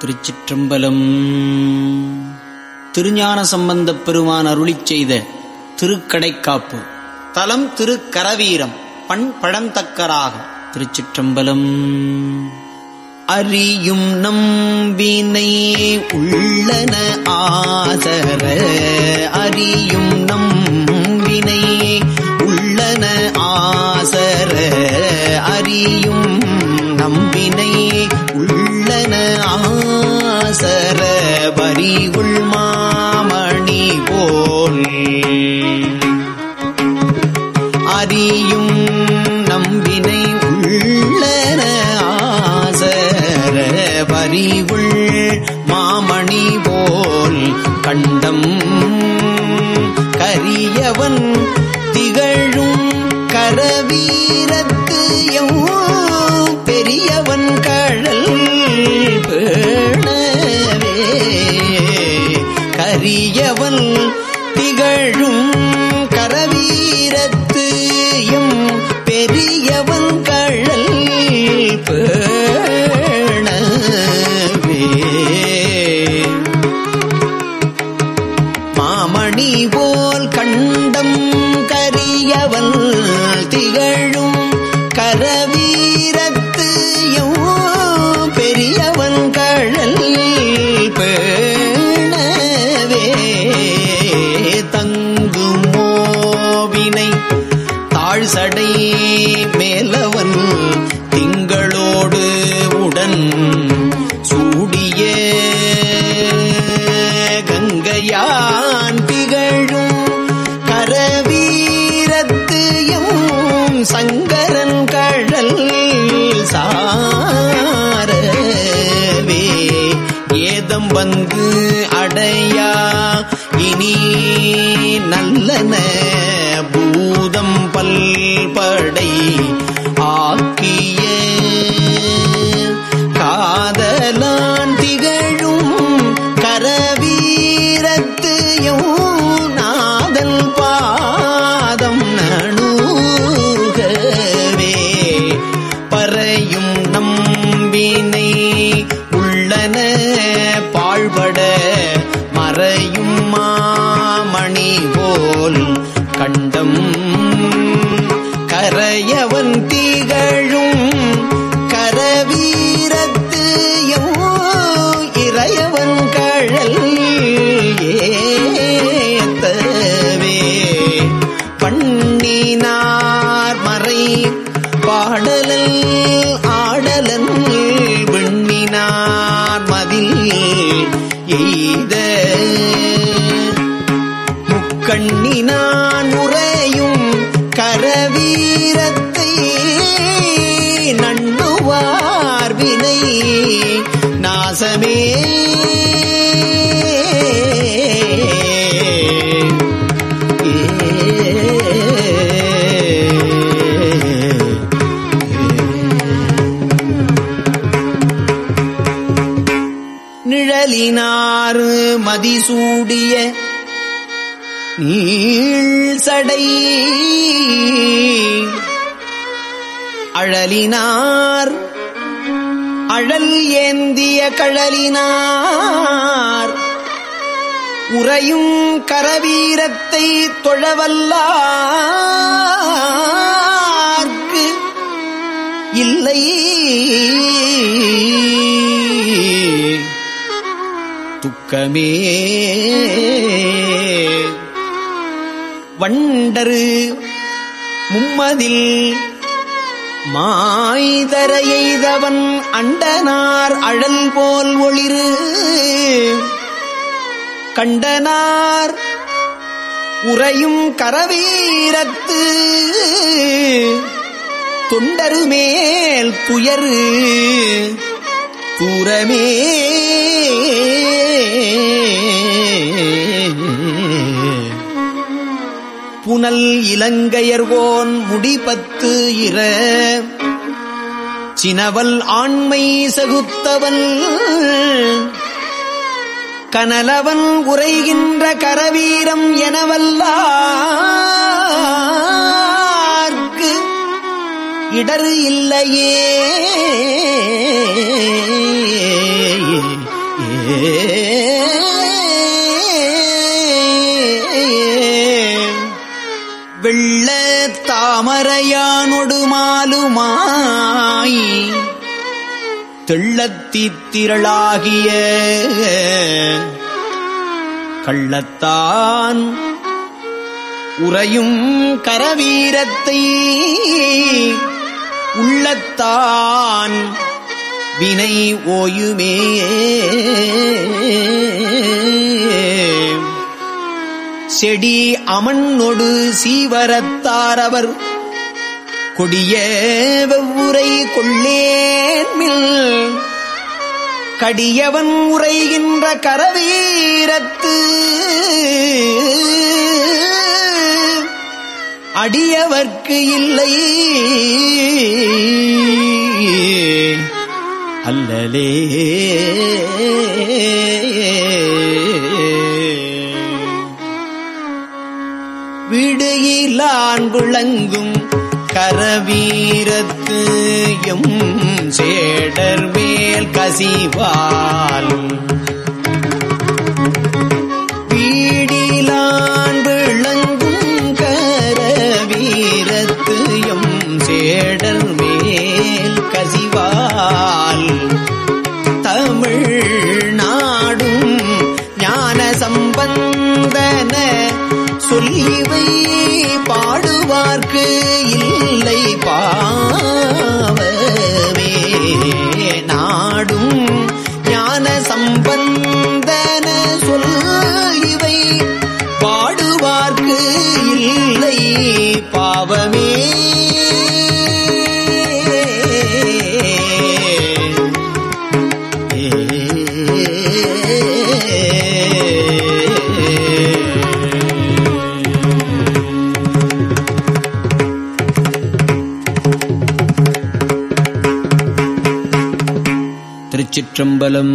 திருச்சிற்றம்பலம். திருஞான சம்பந்தப் பெருமான் அருளிச் செய்த திருக்கடைக்காப்பு. தலம் திருக்கரவீரம் பண் பழந்தக்கராக திருச்சிற்றம்பலம். அறியும் நம்பினை உள்ளன ஆசர அறியும் நம்பினை உள்ளன ஆசர அறியும் நம்பினை உள்ளன ஆசர வரிவுள் மாமணி வீரத்து எம் பெரியவன் கழல் பேணவே. மாமணி போல் கண்டம் கங்கையான் திகழும் கரவீரத்து எம் சங்கரன் கழல் சாரவே. ஏதம் வந்து அடையா இனி நல்லன பூதம் பல்படை 等。மார்பினை நாசமே. நிழலினார் மதிசூடிய நீள் சடை. அழலினார் அழல் ஏந்திய கழலினார். உறையும் கரவீரத்தை தொழவல்லார்க்கு இல்லை. துக்கமே வண்டரு மும்மதில் மாய்தர எய்தவன் அண்டனார் அழல் போல் ஒளிரு. கண்டனார் உறையும் கரவீரத்து. தொண்டரு மேல் துயரு. தூரமே புனல் இலங்கையர்கோன் முடிபத்து இர சினவல் ஆண்மை சகுத்தவன் கனலவன் உரைகின்ற கரவீரம் எனவல்லார்க்கு இடர் இல்லையே. வெள்ள தாமரையானொடு மாலுமாய் தெள்ளத்தித்திரளாகிய கள்ளத்தான் உறையும் கரவீரத்தை உள்ளத்தான் வினை ஓயுமே. செடி அமண்ணொடு சீவரத்தாரவர். கொடிய வெவ்வுரை கொள்ளேன்மில் கடியவன் உரைகின்ற கரவீரத்து. அடியவர்க்கு இல்லை. அல்லலே. விடையிலான் கரவீரத்து எம் சேடர் மேல் கசிவாலும் பார்க்கு இல்லை பாவமே. திருச்சிற்றம்பலம்